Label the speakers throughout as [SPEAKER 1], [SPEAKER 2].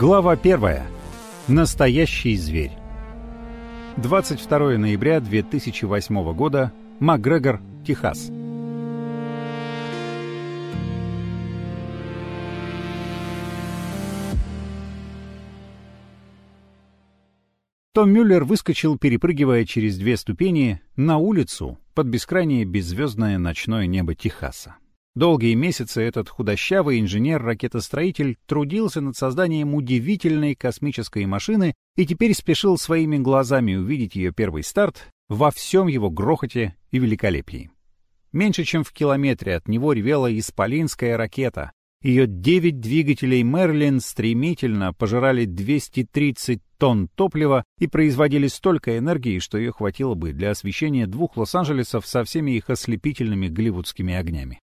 [SPEAKER 1] Глава 1. Настоящий зверь. 22 ноября 2008 года. Макгрегор, Техас. Том Мюллер выскочил, перепрыгивая через две ступени, на улицу под бескрайнее беззвездное ночное небо Техаса. Долгие месяцы этот худощавый инженер-ракетостроитель трудился над созданием удивительной космической машины и теперь спешил своими глазами увидеть ее первый старт во всем его грохоте и великолепии. Меньше чем в километре от него ревела исполинская ракета. Ее девять двигателей «Мерлин» стремительно пожирали 230 тонн топлива и производили столько энергии, что ее хватило бы для освещения двух Лос-Анджелесов со всеми их ослепительными голливудскими огнями.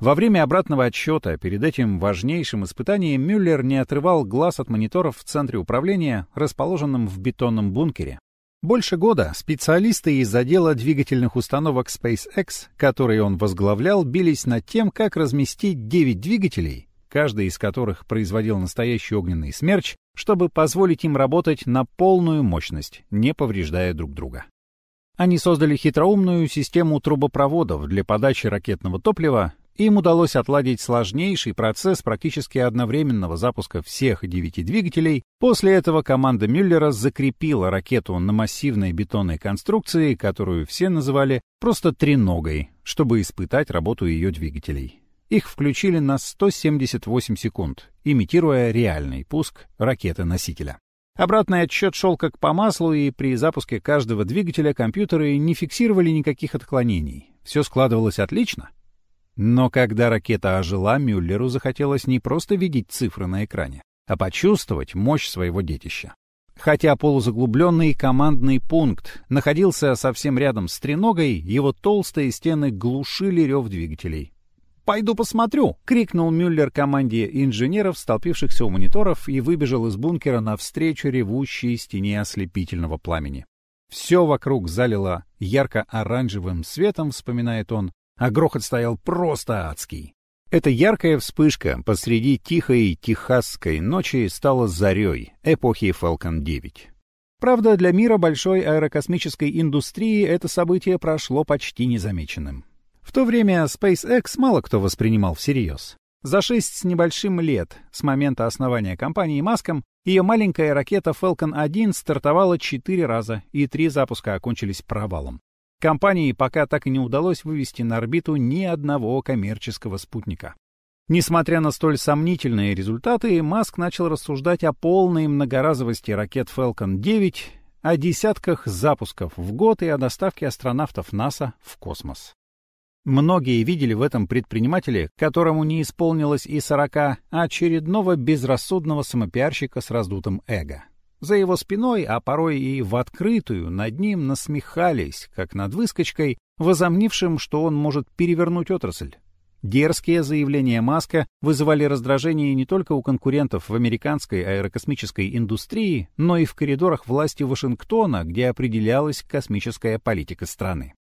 [SPEAKER 1] Во время обратного отсчета перед этим важнейшим испытанием Мюллер не отрывал глаз от мониторов в центре управления, расположенном в бетонном бункере. Больше года специалисты из отдела двигательных установок SpaceX, которые он возглавлял, бились над тем, как разместить 9 двигателей, каждый из которых производил настоящий огненный смерч, чтобы позволить им работать на полную мощность, не повреждая друг друга. Они создали хитроумную систему трубопроводов для подачи ракетного топлива, им удалось отладить сложнейший процесс практически одновременного запуска всех девяти двигателей. После этого команда Мюллера закрепила ракету на массивной бетонной конструкции, которую все называли просто треногой, чтобы испытать работу ее двигателей. Их включили на 178 секунд, имитируя реальный пуск ракеты-носителя. Обратный отсчет шел как по маслу, и при запуске каждого двигателя компьютеры не фиксировали никаких отклонений. Все складывалось отлично — но когда ракета ожила, Мюллеру захотелось не просто видеть цифры на экране, а почувствовать мощь своего детища. Хотя полузаглубленный командный пункт находился совсем рядом с треногой, его толстые стены глушили рев двигателей. «Пойду посмотрю!» — крикнул Мюллер команде инженеров, столпившихся у мониторов, и выбежал из бункера навстречу ревущей стене ослепительного пламени. Все вокруг залило ярко-оранжевым светом, вспоминает он, а грохот стоял просто адский. Эта яркая вспышка посреди тихой техасской ночи стала зарей эпохи Falcon 9. Правда, для мира большой аэрокосмической индустрии это событие прошло почти незамеченным. В то время SpaceX мало кто воспринимал всерьез. За шесть с небольшим лет с момента основания компании Маском ее маленькая ракета Falcon 1 стартовала четыре раза, и три запуска окончились провалом. Компании пока так и не удалось вывести на орбиту ни одного коммерческого спутника. Несмотря на столь сомнительные результаты, Маск начал рассуждать о полной многоразовости ракет Falcon 9, о десятках запусков в год и о доставке астронавтов НАСА в космос. Многие видели в этом предпринимателе, которому не исполнилось и сорока, очередного безрассудного самопиарщика с раздутым эго. За его спиной, а порой и в открытую, над ним насмехались, как над выскочкой, возомнившим, что он может перевернуть отрасль. Дерзкие заявления Маска вызывали раздражение не только у конкурентов в американской аэрокосмической индустрии, но и в коридорах власти Вашингтона, где определялась космическая политика страны.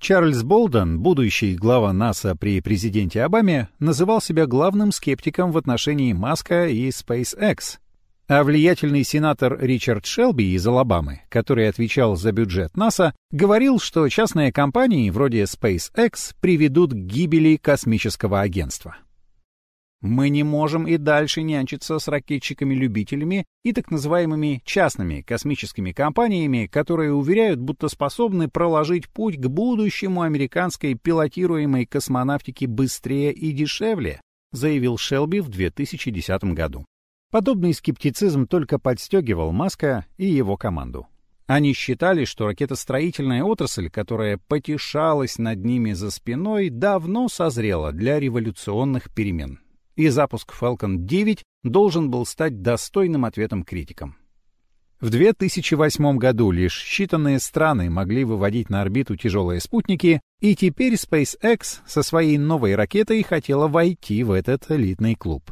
[SPEAKER 1] Чарльз Болден, будущий глава НАСА при президенте Обаме, называл себя главным скептиком в отношении Маска и SpaceX, а влиятельный сенатор Ричард Шелби из Алабамы, который отвечал за бюджет НАСА, говорил, что частные компании вроде SpaceX приведут к гибели космического агентства. Мы не можем и дальше нянчиться с ракетчиками-любителями и так называемыми частными космическими компаниями, которые уверяют, будто способны проложить путь к будущему американской пилотируемой космонавтики быстрее и дешевле, заявил Шелби в 2010 году. Подобный скептицизм только подстегивал Маска и его команду. Они считали, что ракетостроительная отрасль, которая потешалась над ними за спиной, давно созрела для революционных перемен. И запуск Falcon 9 должен был стать достойным ответом критикам. В 2008 году лишь считанные страны могли выводить на орбиту тяжелые спутники, и теперь SpaceX со своей новой ракетой хотела войти в этот элитный клуб.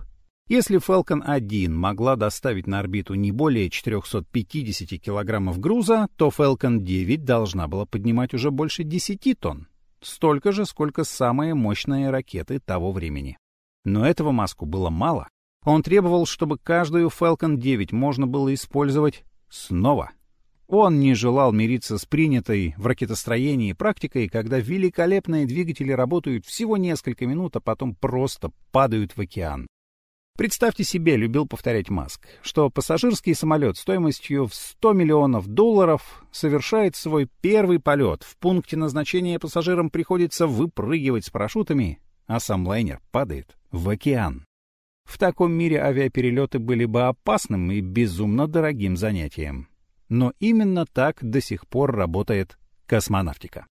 [SPEAKER 1] Если Falcon 1 могла доставить на орбиту не более 450 килограммов груза, то Falcon 9 должна была поднимать уже больше 10 тонн. Столько же, сколько самые мощные ракеты того времени. Но этого Маску было мало. Он требовал, чтобы каждую Falcon 9 можно было использовать снова. Он не желал мириться с принятой в ракетостроении практикой, когда великолепные двигатели работают всего несколько минут, а потом просто падают в океан. Представьте себе, любил повторять Маск, что пассажирский самолет стоимостью в 100 миллионов долларов совершает свой первый полет. В пункте назначения пассажирам приходится выпрыгивать с парашютами, а сам лайнер падает в океан. В таком мире авиаперелеты были бы опасным и безумно дорогим занятием. Но именно так до сих пор работает космонавтика.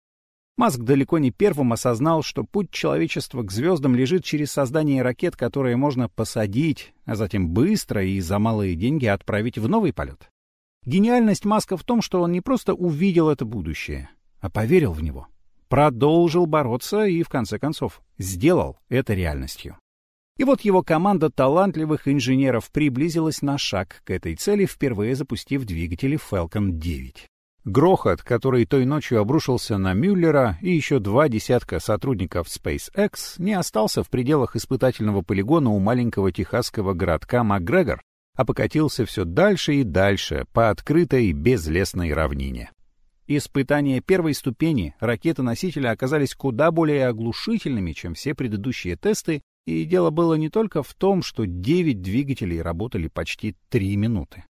[SPEAKER 1] Маск далеко не первым осознал, что путь человечества к звездам лежит через создание ракет, которые можно посадить, а затем быстро и за малые деньги отправить в новый полет. Гениальность Маска в том, что он не просто увидел это будущее, а поверил в него. Продолжил бороться и, в конце концов, сделал это реальностью. И вот его команда талантливых инженеров приблизилась на шаг к этой цели, впервые запустив двигатели Falcon 9. Грохот, который той ночью обрушился на Мюллера и еще два десятка сотрудников SpaceX, не остался в пределах испытательного полигона у маленького техасского городка Макгрегор, а покатился все дальше и дальше по открытой безлесной равнине. Испытания первой ступени ракеты-носителя оказались куда более оглушительными, чем все предыдущие тесты, и дело было не только в том, что 9 двигателей работали почти 3 минуты.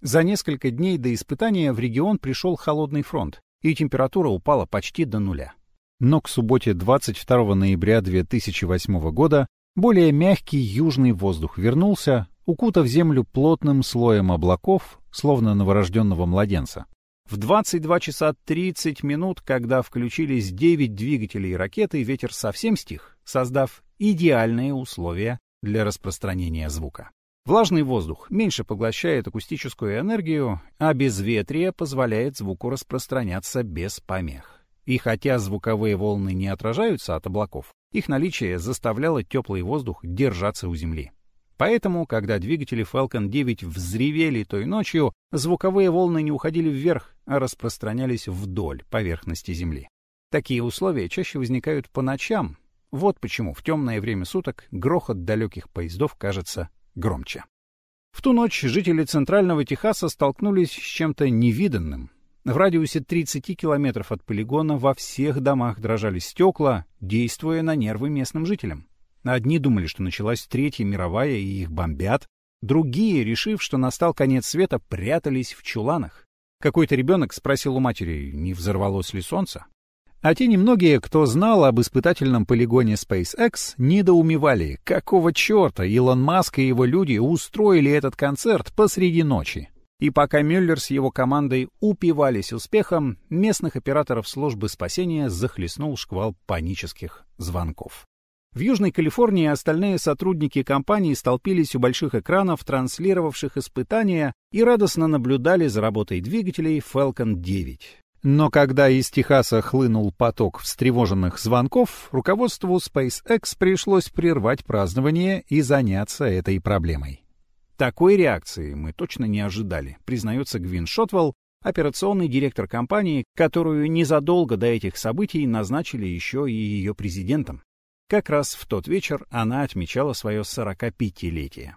[SPEAKER 1] За несколько дней до испытания в регион пришел холодный фронт, и температура упала почти до нуля. Но к субботе 22 ноября 2008 года более мягкий южный воздух вернулся, укутав землю плотным слоем облаков, словно новорожденного младенца. В 22 часа 30 минут, когда включились 9 двигателей ракеты, ветер совсем стих, создав идеальные условия для распространения звука. Влажный воздух меньше поглощает акустическую энергию, а безветрие позволяет звуку распространяться без помех. И хотя звуковые волны не отражаются от облаков, их наличие заставляло теплый воздух держаться у Земли. Поэтому, когда двигатели Falcon 9 взревели той ночью, звуковые волны не уходили вверх, а распространялись вдоль поверхности Земли. Такие условия чаще возникают по ночам. Вот почему в темное время суток грохот далеких поездов кажется громче. В ту ночь жители Центрального Техаса столкнулись с чем-то невиданным. В радиусе 30 километров от полигона во всех домах дрожали стекла, действуя на нервы местным жителям. Одни думали, что началась Третья мировая и их бомбят, другие, решив, что настал конец света, прятались в чуланах. Какой-то ребенок спросил у матери, не взорвалось ли солнце. А те немногие, кто знал об испытательном полигоне SpaceX, недоумевали, какого черта Илон Маск и его люди устроили этот концерт посреди ночи. И пока Мюллер с его командой упивались успехом, местных операторов службы спасения захлестнул шквал панических звонков. В Южной Калифорнии остальные сотрудники компании столпились у больших экранов, транслировавших испытания, и радостно наблюдали за работой двигателей Falcon 9. Но когда из Техаса хлынул поток встревоженных звонков, руководству SpaceX пришлось прервать празднование и заняться этой проблемой. Такой реакции мы точно не ожидали, признается Гвин Шотвелл, операционный директор компании, которую незадолго до этих событий назначили еще и ее президентом. Как раз в тот вечер она отмечала свое 45-летие.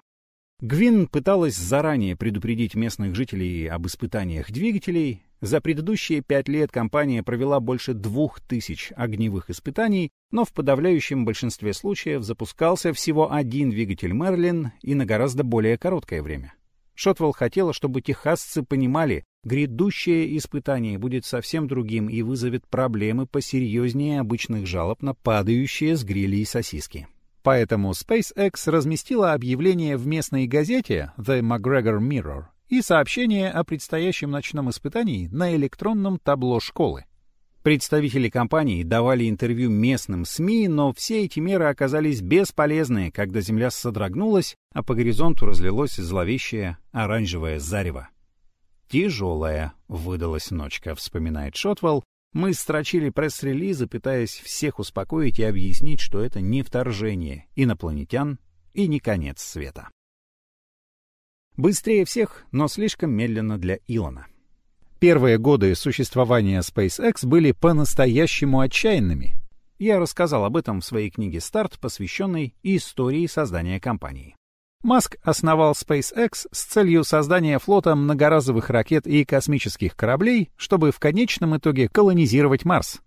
[SPEAKER 1] Гвин пыталась заранее предупредить местных жителей об испытаниях двигателей. За предыдущие пять лет компания провела больше двух тысяч огневых испытаний, но в подавляющем большинстве случаев запускался всего один двигатель Мерлин и на гораздо более короткое время. Шотвелл хотела, чтобы техасцы понимали, Грядущее испытание будет совсем другим и вызовет проблемы посерьезнее обычных жалоб на падающие с грилей сосиски. Поэтому SpaceX разместила объявление в местной газете The McGregor Mirror и сообщение о предстоящем ночном испытании на электронном табло школы. Представители компании давали интервью местным СМИ, но все эти меры оказались бесполезны, когда Земля содрогнулась, а по горизонту разлилось зловещее оранжевое зарево. «Тяжелая», — выдалась ночка, — вспоминает Шотвелл. «Мы строчили пресс-релизы, пытаясь всех успокоить и объяснить, что это не вторжение инопланетян и не конец света». Быстрее всех, но слишком медленно для Илона. Первые годы существования SpaceX были по-настоящему отчаянными. Я рассказал об этом в своей книге «Старт», посвященной истории создания компании. Маск основал SpaceX с целью создания флота многоразовых ракет и космических кораблей, чтобы в конечном итоге колонизировать Марс.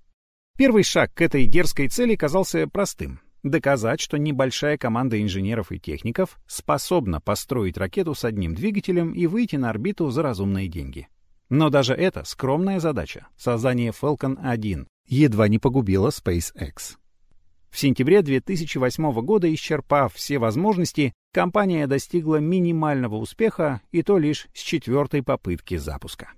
[SPEAKER 1] Первый шаг к этой дерзкой цели казался простым — доказать, что небольшая команда инженеров и техников способна построить ракету с одним двигателем и выйти на орбиту за разумные деньги. Но даже эта скромная задача — создание Falcon 1 — едва не погубила SpaceX. В сентябре 2008 года, исчерпав все возможности, компания достигла минимального успеха, и то лишь с четвертой попытки запуска.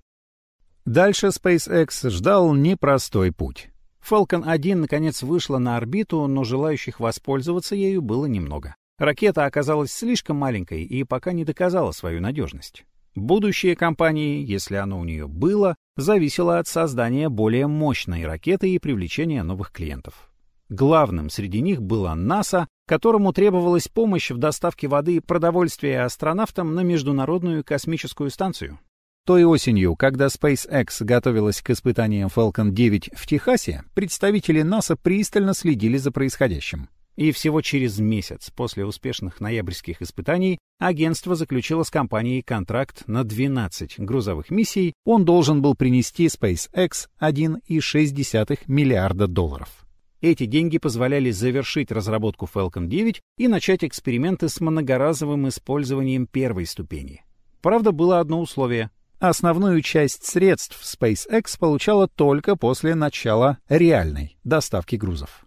[SPEAKER 1] Дальше SpaceX ждал непростой путь. Falcon 1 наконец вышла на орбиту, но желающих воспользоваться ею было немного. Ракета оказалась слишком маленькой и пока не доказала свою надежность. Будущее компании, если оно у нее было, зависело от создания более мощной ракеты и привлечения новых клиентов. Главным среди них была НАСА, которому требовалась помощь в доставке воды и продовольствия астронавтам на Международную космическую станцию. Той осенью, когда SpaceX готовилась к испытаниям Falcon 9 в Техасе, представители НАСА пристально следили за происходящим. И всего через месяц после успешных ноябрьских испытаний агентство заключило с компанией контракт на 12 грузовых миссий, он должен был принести SpaceX 1,6 миллиарда долларов. Эти деньги позволяли завершить разработку Falcon 9 и начать эксперименты с многоразовым использованием первой ступени. Правда, было одно условие. Основную часть средств SpaceX получала только после начала реальной доставки грузов.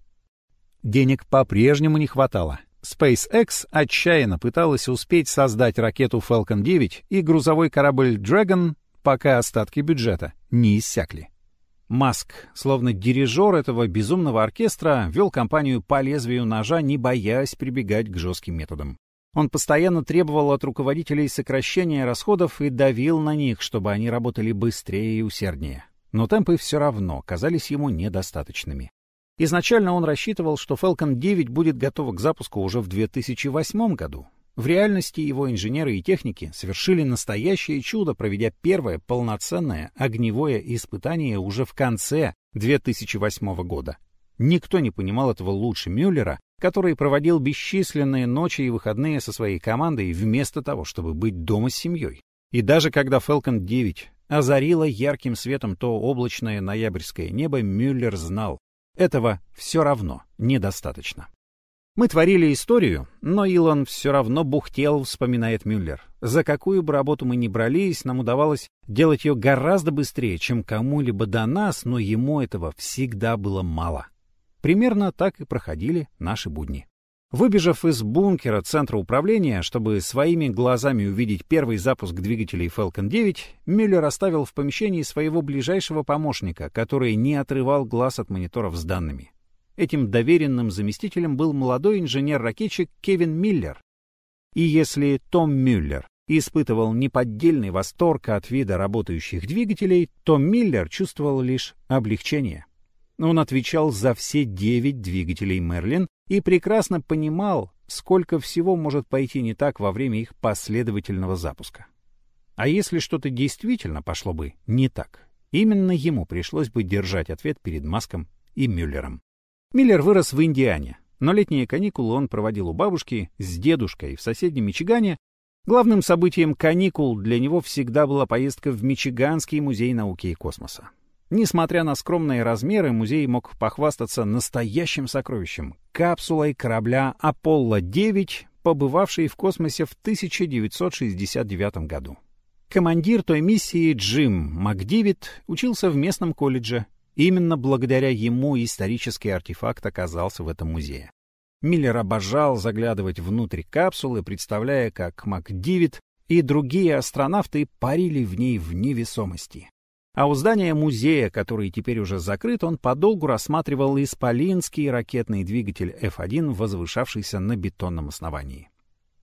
[SPEAKER 1] Денег по-прежнему не хватало. SpaceX отчаянно пыталась успеть создать ракету Falcon 9 и грузовой корабль Dragon, пока остатки бюджета не иссякли. Маск, словно дирижер этого безумного оркестра, вел компанию по лезвию ножа, не боясь прибегать к жестким методам. Он постоянно требовал от руководителей сокращения расходов и давил на них, чтобы они работали быстрее и усерднее. Но темпы все равно казались ему недостаточными. Изначально он рассчитывал, что Falcon 9 будет готова к запуску уже в 2008 году, в реальности его инженеры и техники совершили настоящее чудо, проведя первое полноценное огневое испытание уже в конце 2008 года. Никто не понимал этого лучше Мюллера, который проводил бесчисленные ночи и выходные со своей командой вместо того, чтобы быть дома с семьей. И даже когда Falcon 9 озарило ярким светом то облачное ноябрьское небо, Мюллер знал, этого все равно недостаточно. Мы творили историю, но Илон все равно бухтел, вспоминает Мюллер. За какую бы работу мы ни брались, нам удавалось делать ее гораздо быстрее, чем кому-либо до нас, но ему этого всегда было мало. Примерно так и проходили наши будни. Выбежав из бункера центра управления, чтобы своими глазами увидеть первый запуск двигателей Falcon 9, Мюллер оставил в помещении своего ближайшего помощника, который не отрывал глаз от мониторов с данными. Этим доверенным заместителем был молодой инженер-ракетчик Кевин Миллер. И если Том Мюллер испытывал неподдельный восторг от вида работающих двигателей, то Миллер чувствовал лишь облегчение. Он отвечал за все девять двигателей Мерлин и прекрасно понимал, сколько всего может пойти не так во время их последовательного запуска. А если что-то действительно пошло бы не так, именно ему пришлось бы держать ответ перед Маском и Мюллером. Миллер вырос в Индиане, но летние каникулы он проводил у бабушки с дедушкой в соседнем Мичигане. Главным событием каникул для него всегда была поездка в Мичиганский музей науки и космоса. Несмотря на скромные размеры, музей мог похвастаться настоящим сокровищем — капсулой корабля «Аполло-9», побывавшей в космосе в 1969 году. Командир той миссии Джим МакДивит учился в местном колледже Именно благодаря ему исторический артефакт оказался в этом музее. Миллер обожал заглядывать внутрь капсулы, представляя, как МакДивид и другие астронавты парили в ней в невесомости. А у здания музея, который теперь уже закрыт, он подолгу рассматривал исполинский ракетный двигатель F-1, возвышавшийся на бетонном основании.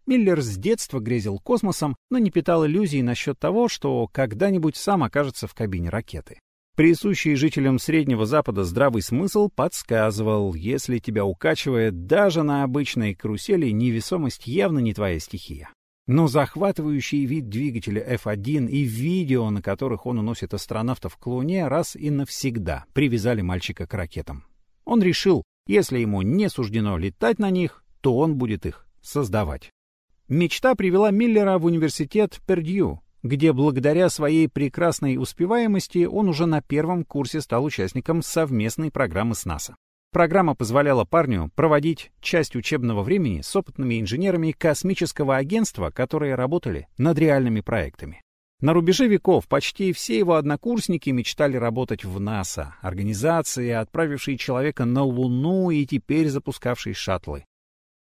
[SPEAKER 1] Миллер с детства грезил космосом, но не питал иллюзий насчет того, что когда-нибудь сам окажется в кабине ракеты. Присущий жителям Среднего Запада здравый смысл подсказывал, если тебя укачивает даже на обычной карусели, невесомость явно не твоя стихия. Но захватывающий вид двигателя F1 и видео, на которых он уносит астронавтов к Луне, раз и навсегда привязали мальчика к ракетам. Он решил, если ему не суждено летать на них, то он будет их создавать. Мечта привела Миллера в университет Пердью, где благодаря своей прекрасной успеваемости он уже на первом курсе стал участником совместной программы с НАСА. Программа позволяла парню проводить часть учебного времени с опытными инженерами космического агентства, которые работали над реальными проектами. На рубеже веков почти все его однокурсники мечтали работать в НАСА, организации, отправившей человека на Луну и теперь запускавшей шаттлы.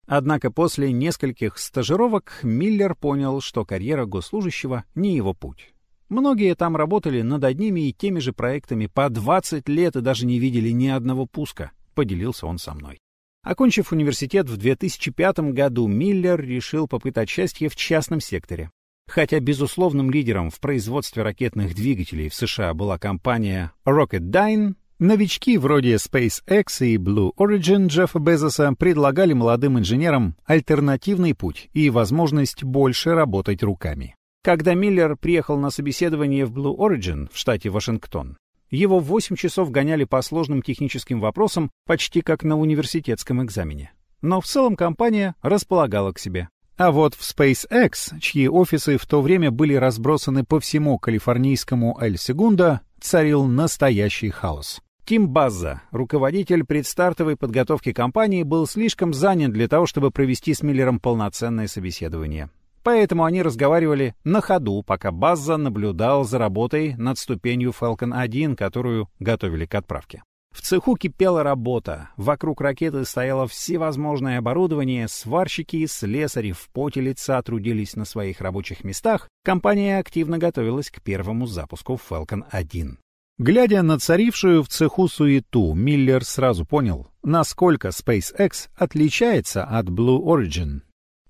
[SPEAKER 1] Однако после нескольких стажировок Миллер понял, что карьера госслужащего не его путь. Многие там работали над одними и теми же проектами по 20 лет и даже не видели ни одного пуска, поделился он со мной. Окончив университет в 2005 году, Миллер решил попытать счастье в частном секторе. Хотя безусловным лидером в производстве ракетных двигателей в США была компания Rocketdyne, новички вроде SpaceX и Blue Origin Джеффа Безоса предлагали молодым инженерам альтернативный путь и возможность больше работать руками. Когда Миллер приехал на собеседование в Blue Origin в штате Вашингтон, его 8 часов гоняли по сложным техническим вопросам, почти как на университетском экзамене. Но в целом компания располагала к себе. А вот в SpaceX, чьи офисы в то время были разбросаны по всему калифорнийскому Эль-Сегундо, царил настоящий хаос. Тим Базза, руководитель предстартовой подготовки компании, был слишком занят для того, чтобы провести с Миллером полноценное собеседование. Поэтому они разговаривали на ходу, пока Базза наблюдал за работой над ступенью Falcon 1, которую готовили к отправке. В цеху кипела работа. Вокруг ракеты стояло всевозможное оборудование, сварщики и слесари в поте лица трудились на своих рабочих местах. Компания активно готовилась к первому запуску Falcon 1. Глядя на царившую в цеху суету, Миллер сразу понял, насколько SpaceX отличается от Blue Origin.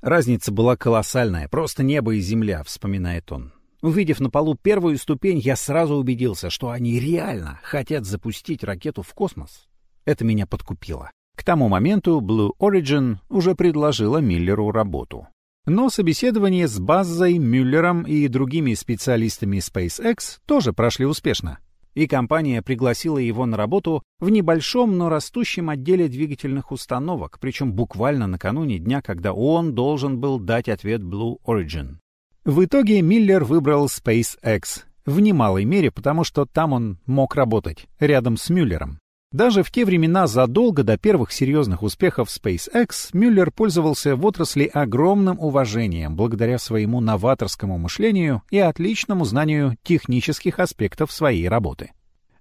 [SPEAKER 1] Разница была колоссальная, просто небо и земля, вспоминает он. Увидев на полу первую ступень, я сразу убедился, что они реально хотят запустить ракету в космос. Это меня подкупило. К тому моменту Blue Origin уже предложила Миллеру работу. Но собеседование с Баззой, Мюллером и другими специалистами SpaceX тоже прошли успешно. И компания пригласила его на работу в небольшом, но растущем отделе двигательных установок, причем буквально накануне дня, когда он должен был дать ответ Blue Origin. В итоге Миллер выбрал SpaceX, в немалой мере потому, что там он мог работать, рядом с Мюллером. Даже в те времена, задолго до первых серьезных успехов SpaceX, Мюллер пользовался в отрасли огромным уважением благодаря своему новаторскому мышлению и отличному знанию технических аспектов своей работы.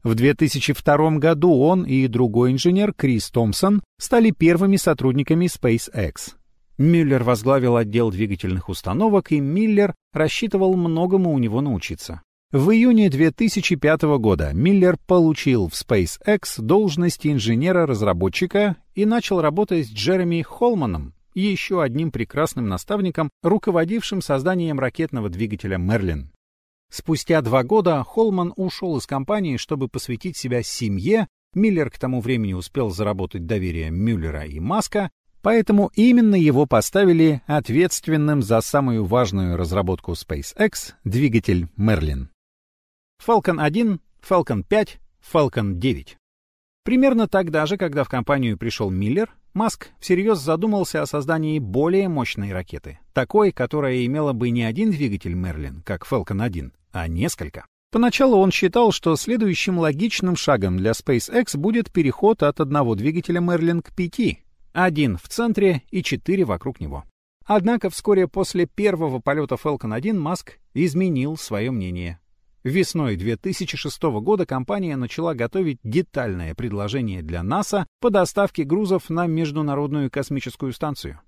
[SPEAKER 1] В 2002 году он и другой инженер Крис Томпсон стали первыми сотрудниками SpaceX. Мюллер возглавил отдел двигательных установок, и Миллер рассчитывал многому у него научиться. В июне 2005 года Миллер получил в SpaceX должность инженера-разработчика и начал работать с Джереми Холманом, еще одним прекрасным наставником, руководившим созданием ракетного двигателя «Мерлин». Спустя два года Холман ушел из компании, чтобы посвятить себя семье. Миллер к тому времени успел заработать доверие Мюллера и Маска, Поэтому именно его поставили ответственным за самую важную разработку SpaceX — двигатель Merlin. Falcon 1, Falcon 5, Falcon 9. Примерно тогда же, когда в компанию пришел Миллер, Маск всерьез задумался о создании более мощной ракеты, такой, которая имела бы не один двигатель Merlin, как Falcon 1, а несколько. Поначалу он считал, что следующим логичным шагом для SpaceX будет переход от одного двигателя Merlin к пяти, один в центре и четыре вокруг него. Однако вскоре после первого полета Falcon 1 Маск изменил свое мнение. Весной 2006 года компания начала готовить детальное предложение для НАСА по доставке грузов на Международную космическую станцию.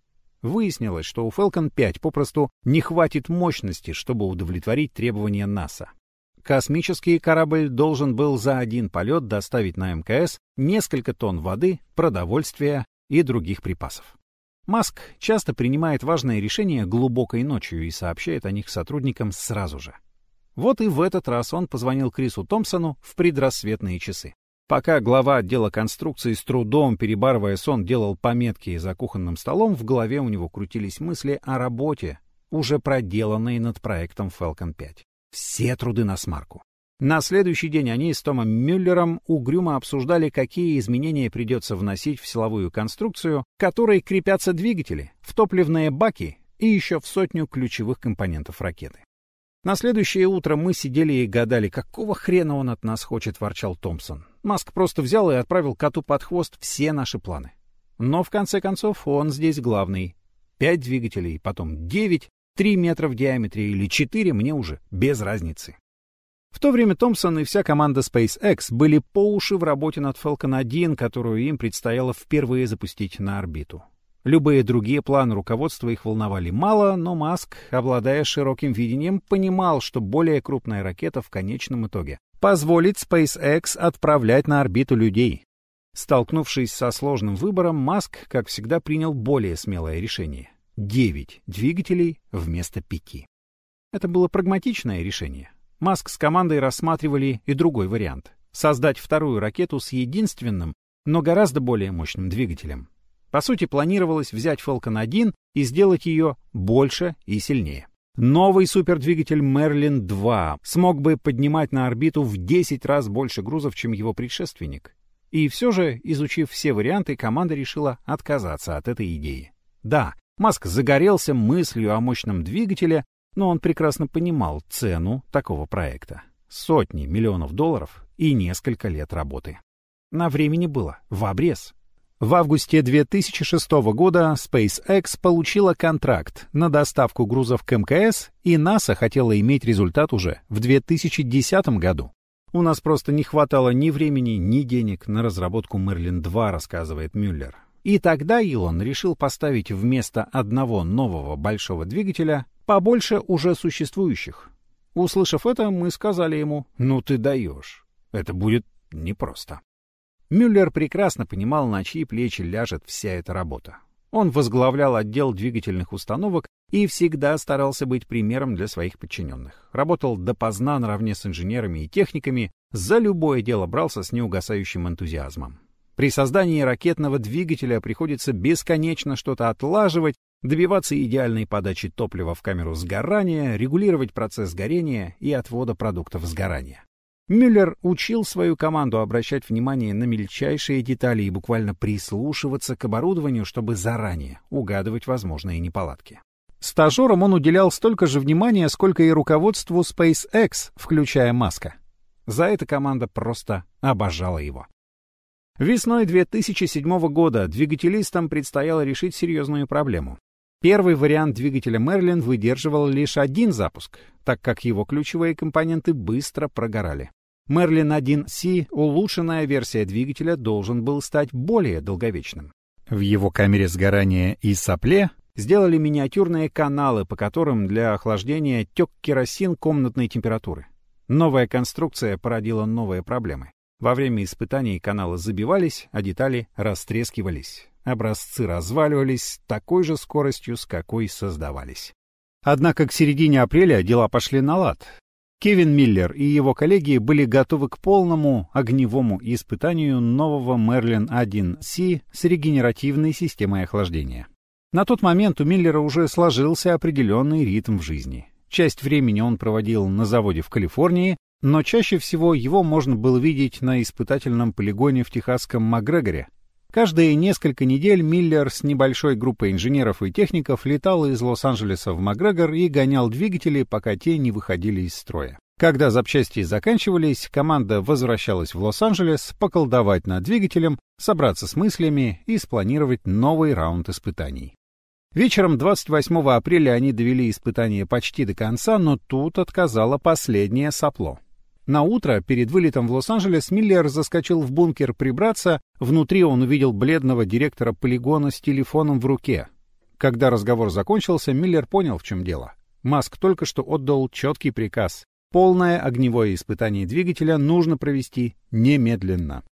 [SPEAKER 1] Выяснилось, что у Falcon 5 попросту не хватит мощности, чтобы удовлетворить требования НАСА. Космический корабль должен был за один полет доставить на МКС несколько тонн воды, продовольствия и других припасов. Маск часто принимает важные решения глубокой ночью и сообщает о них сотрудникам сразу же. Вот и в этот раз он позвонил Крису Томпсону в предрассветные часы. Пока глава отдела конструкции с трудом, перебарывая сон, делал пометки за кухонным столом, в голове у него крутились мысли о работе, уже проделанной над проектом Falcon 5. Все труды на смарку. На следующий день они с Томом Мюллером угрюмо обсуждали, какие изменения придется вносить в силовую конструкцию, которой крепятся двигатели, в топливные баки и еще в сотню ключевых компонентов ракеты. На следующее утро мы сидели и гадали, какого хрена он от нас хочет, ворчал Томпсон. Маск просто взял и отправил коту под хвост все наши планы. Но в конце концов он здесь главный. Пять двигателей, потом девять, три метра в диаметре или четыре, мне уже без разницы. В то время Томпсон и вся команда SpaceX были по уши в работе над Falcon 1, которую им предстояло впервые запустить на орбиту. Любые другие планы руководства их волновали мало, но Маск, обладая широким видением, понимал, что более крупная ракета в конечном итоге позволит SpaceX отправлять на орбиту людей. Столкнувшись со сложным выбором, Маск, как всегда, принял более смелое решение — девять двигателей вместо пяти. Это было прагматичное решение. Маск с командой рассматривали и другой вариант — создать вторую ракету с единственным, но гораздо более мощным двигателем. По сути, планировалось взять Falcon 1 и сделать ее больше и сильнее. Новый супердвигатель Merlin 2 смог бы поднимать на орбиту в 10 раз больше грузов, чем его предшественник. И все же, изучив все варианты, команда решила отказаться от этой идеи. Да, Маск загорелся мыслью о мощном двигателе, но он прекрасно понимал цену такого проекта. Сотни миллионов долларов и несколько лет работы. На времени было в обрез. В августе 2006 года SpaceX получила контракт на доставку грузов к МКС, и НАСА хотела иметь результат уже в 2010 году. «У нас просто не хватало ни времени, ни денег на разработку Мерлин-2», рассказывает Мюллер. И тогда Илон решил поставить вместо одного нового большого двигателя побольше уже существующих. Услышав это, мы сказали ему, «Ну ты даешь, это будет непросто». Мюллер прекрасно понимал, на чьи плечи ляжет вся эта работа. Он возглавлял отдел двигательных установок и всегда старался быть примером для своих подчиненных. Работал допоздна наравне с инженерами и техниками, за любое дело брался с неугасающим энтузиазмом. При создании ракетного двигателя приходится бесконечно что-то отлаживать, добиваться идеальной подачи топлива в камеру сгорания, регулировать процесс горения и отвода продуктов сгорания. Мюллер учил свою команду обращать внимание на мельчайшие детали и буквально прислушиваться к оборудованию, чтобы заранее угадывать возможные неполадки. Стажерам он уделял столько же внимания, сколько и руководству SpaceX, включая Маска. За это команда просто обожала его. Весной 2007 года двигателистам предстояло решить серьезную проблему. Первый вариант двигателя Merlin выдерживал лишь один запуск, так как его ключевые компоненты быстро прогорали. Merlin 1C, улучшенная версия двигателя, должен был стать более долговечным. В его камере сгорания и сопле сделали миниатюрные каналы, по которым для охлаждения тек керосин комнатной температуры. Новая конструкция породила новые проблемы. Во время испытаний каналы забивались, а детали растрескивались. Образцы разваливались такой же скоростью, с какой создавались. Однако к середине апреля дела пошли на лад. Кевин Миллер и его коллеги были готовы к полному огневому испытанию нового Merlin 1C с регенеративной системой охлаждения. На тот момент у Миллера уже сложился определенный ритм в жизни. Часть времени он проводил на заводе в Калифорнии, но чаще всего его можно было видеть на испытательном полигоне в техасском Макгрегоре, Каждые несколько недель Миллер с небольшой группой инженеров и техников летал из Лос-Анджелеса в Макгрегор и гонял двигатели, пока те не выходили из строя. Когда запчасти заканчивались, команда возвращалась в Лос-Анджелес поколдовать над двигателем, собраться с мыслями и спланировать новый раунд испытаний. Вечером 28 апреля они довели испытания почти до конца, но тут отказало последнее сопло. На утро перед вылетом в Лос-Анджелес Миллер заскочил в бункер прибраться. Внутри он увидел бледного директора полигона с телефоном в руке. Когда разговор закончился, Миллер понял, в чем дело. Маск только что отдал четкий приказ. Полное огневое испытание двигателя нужно провести немедленно.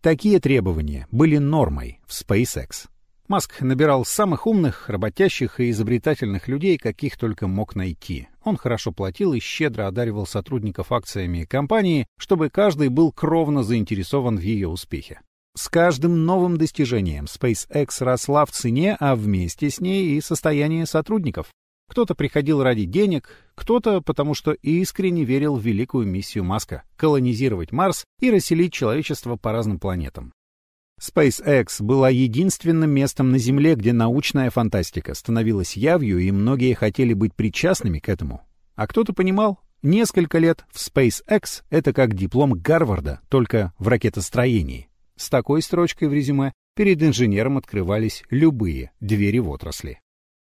[SPEAKER 1] Такие требования были нормой в SpaceX. Маск набирал самых умных, работящих и изобретательных людей, каких только мог найти. Он хорошо платил и щедро одаривал сотрудников акциями компании, чтобы каждый был кровно заинтересован в ее успехе. С каждым новым достижением SpaceX росла в цене, а вместе с ней и состояние сотрудников. Кто-то приходил ради денег, кто-то потому что искренне верил в великую миссию Маска — колонизировать Марс и расселить человечество по разным планетам. SpaceX была единственным местом на Земле, где научная фантастика становилась явью, и многие хотели быть причастными к этому. А кто-то понимал, несколько лет в SpaceX — это как диплом Гарварда, только в ракетостроении. С такой строчкой в резюме перед инженером открывались любые двери в отрасли.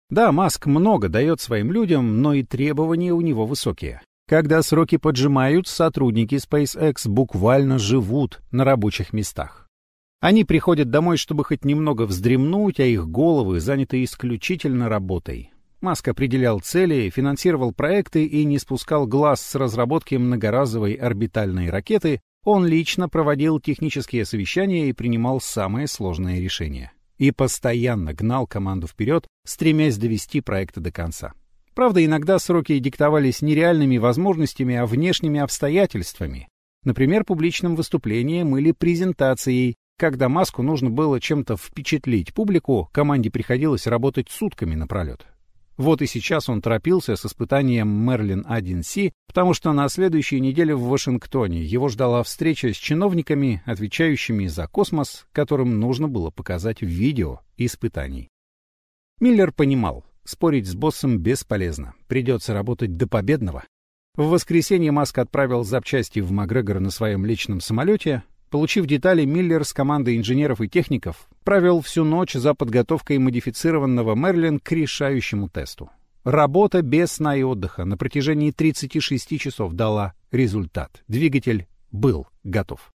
[SPEAKER 1] Да, Маск много дает своим людям, но и требования у него высокие. Когда сроки поджимают, сотрудники SpaceX буквально живут на рабочих местах. Они приходят домой, чтобы хоть немного вздремнуть, а их головы заняты исключительно работой. Маск определял цели, финансировал проекты и не спускал глаз с разработки многоразовой орбитальной ракеты, он лично проводил технические совещания и принимал самые сложные решения. И постоянно гнал команду вперед, стремясь довести проект до конца. Правда, иногда сроки диктовались не реальными возможностями, а внешними обстоятельствами. Например, публичным выступлением или презентацией. Когда Маску нужно было чем-то впечатлить публику, команде приходилось работать сутками напролет. Вот и сейчас он торопился с испытанием Мерлин 1С, потому что на следующей неделе в Вашингтоне его ждала встреча с чиновниками, отвечающими за космос, которым нужно было показать видео испытаний. Миллер понимал, спорить с боссом бесполезно, придется работать до победного. В воскресенье Маск отправил запчасти в Макгрегор на своем личном самолете, Получив детали, Миллер с командой инженеров и техников провел всю ночь за подготовкой модифицированного Мерлин к решающему тесту. Работа без сна и отдыха на протяжении 36 часов дала результат. Двигатель был готов.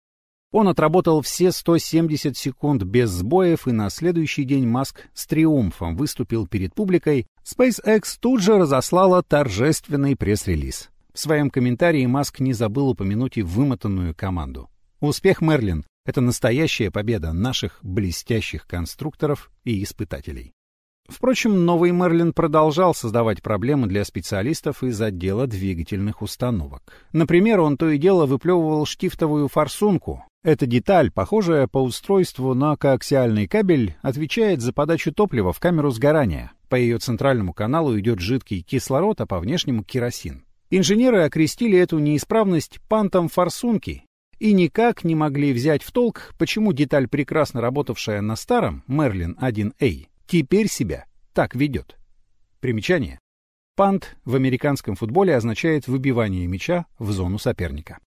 [SPEAKER 1] Он отработал все 170 секунд без сбоев, и на следующий день Маск с триумфом выступил перед публикой. SpaceX тут же разослала торжественный пресс-релиз. В своем комментарии Маск не забыл упомянуть и вымотанную команду. Успех Мерлин — это настоящая победа наших блестящих конструкторов и испытателей. Впрочем, новый Мерлин продолжал создавать проблемы для специалистов из отдела двигательных установок. Например, он то и дело выплевывал штифтовую форсунку. Эта деталь, похожая по устройству на коаксиальный кабель, отвечает за подачу топлива в камеру сгорания. По ее центральному каналу идет жидкий кислород, а по внешнему — керосин. Инженеры окрестили эту неисправность пантом форсунки и никак не могли взять в толк, почему деталь, прекрасно работавшая на старом Merlin 1A, теперь себя так ведет. Примечание. Пант в американском футболе означает выбивание мяча в зону соперника.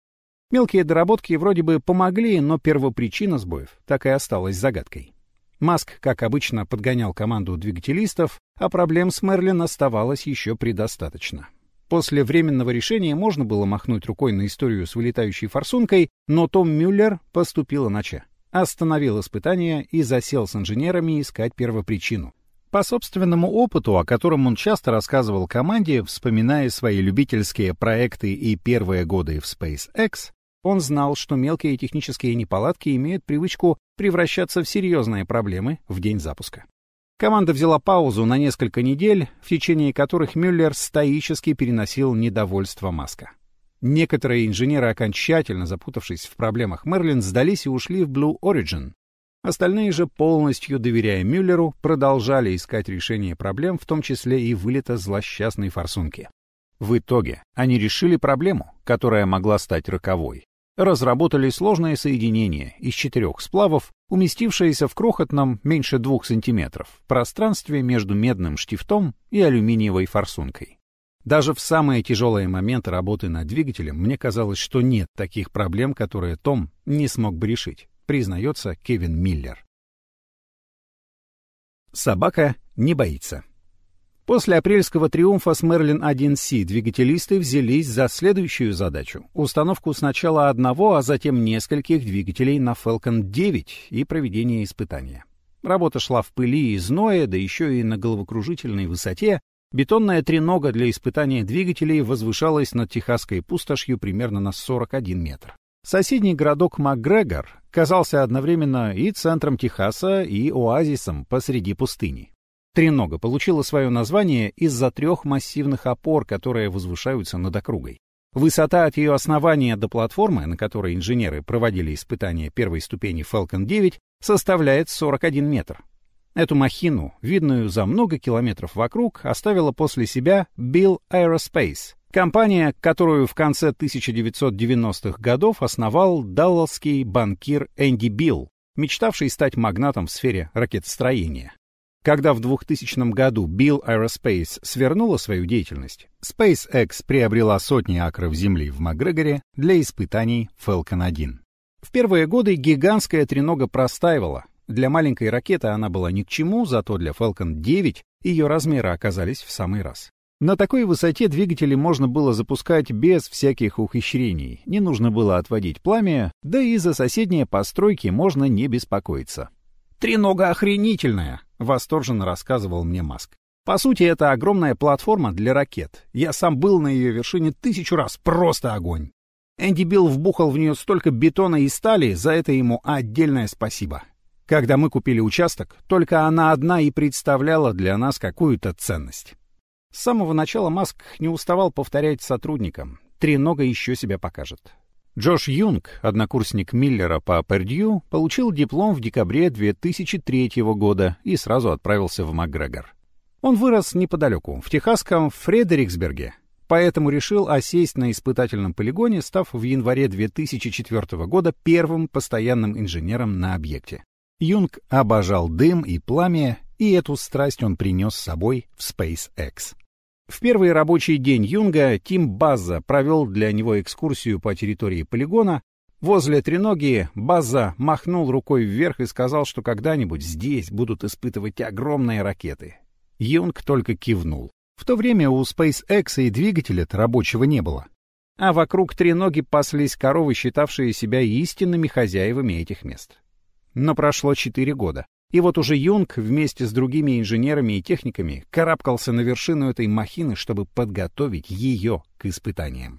[SPEAKER 1] Мелкие доработки вроде бы помогли, но первопричина сбоев так и осталась загадкой. Маск, как обычно, подгонял команду двигателистов, а проблем с Мерлин оставалось еще предостаточно. После временного решения можно было махнуть рукой на историю с вылетающей форсункой, но Том Мюллер поступил иначе. Остановил испытания и засел с инженерами искать первопричину. По собственному опыту, о котором он часто рассказывал команде, вспоминая свои любительские проекты и первые годы в SpaceX, он знал, что мелкие технические неполадки имеют привычку превращаться в серьезные проблемы в день запуска. Команда взяла паузу на несколько недель, в течение которых Мюллер стоически переносил недовольство Маска. Некоторые инженеры, окончательно запутавшись в проблемах Мерлин, сдались и ушли в Blue Origin. Остальные же, полностью доверяя Мюллеру, продолжали искать решение проблем, в том числе и вылета злосчастной форсунки. В итоге они решили проблему, которая могла стать роковой, разработали сложное соединение из четырех сплавов, уместившееся в крохотном, меньше двух сантиметров, пространстве между медным штифтом и алюминиевой форсункой. Даже в самые тяжелые моменты работы над двигателем мне казалось, что нет таких проблем, которые Том не смог бы решить, признается Кевин Миллер. Собака не боится. После апрельского триумфа с Merlin 1C двигателисты взялись за следующую задачу — установку сначала одного, а затем нескольких двигателей на Falcon 9 и проведение испытания. Работа шла в пыли и зное, да еще и на головокружительной высоте. Бетонная тренога для испытания двигателей возвышалась над Техасской пустошью примерно на 41 метр. Соседний городок Макгрегор казался одновременно и центром Техаса, и оазисом посреди пустыни. Тренога получила свое название из-за трех массивных опор, которые возвышаются над округой. Высота от ее основания до платформы, на которой инженеры проводили испытания первой ступени Falcon 9, составляет 41 метр. Эту махину, видную за много километров вокруг, оставила после себя Bill Aerospace, компания, которую в конце 1990-х годов основал далласский банкир Энди Билл, мечтавший стать магнатом в сфере ракетостроения. Когда в 2000 году Bill Aerospace свернула свою деятельность, SpaceX приобрела сотни акров земли в Макгрегоре для испытаний Falcon 1. В первые годы гигантская тренога простаивала. Для маленькой ракеты она была ни к чему, зато для Falcon 9 ее размеры оказались в самый раз. На такой высоте двигатели можно было запускать без всяких ухищрений, не нужно было отводить пламя, да и за соседние постройки можно не беспокоиться. «Тренога охренительная!» — восторженно рассказывал мне Маск. «По сути, это огромная платформа для ракет. Я сам был на ее вершине тысячу раз. Просто огонь!» Энди Билл вбухал в нее столько бетона и стали, за это ему отдельное спасибо. Когда мы купили участок, только она одна и представляла для нас какую-то ценность. С самого начала Маск не уставал повторять сотрудникам. Тренога еще себя покажет. Джош Юнг, однокурсник Миллера по Пердью, получил диплом в декабре 2003 года и сразу отправился в МакГрегор. Он вырос неподалеку, в техасском Фредериксберге, поэтому решил осесть на испытательном полигоне, став в январе 2004 года первым постоянным инженером на объекте. Юнг обожал дым и пламя, и эту страсть он принес с собой в SpaceX. В первый рабочий день Юнга Тим База провел для него экскурсию по территории полигона. Возле треноги База махнул рукой вверх и сказал, что когда-нибудь здесь будут испытывать огромные ракеты. Юнг только кивнул. В то время у SpaceX и двигателя-то рабочего не было. А вокруг треноги паслись коровы, считавшие себя истинными хозяевами этих мест. Но прошло четыре года. И вот уже Юнг вместе с другими инженерами и техниками карабкался на вершину этой махины, чтобы подготовить ее к испытаниям.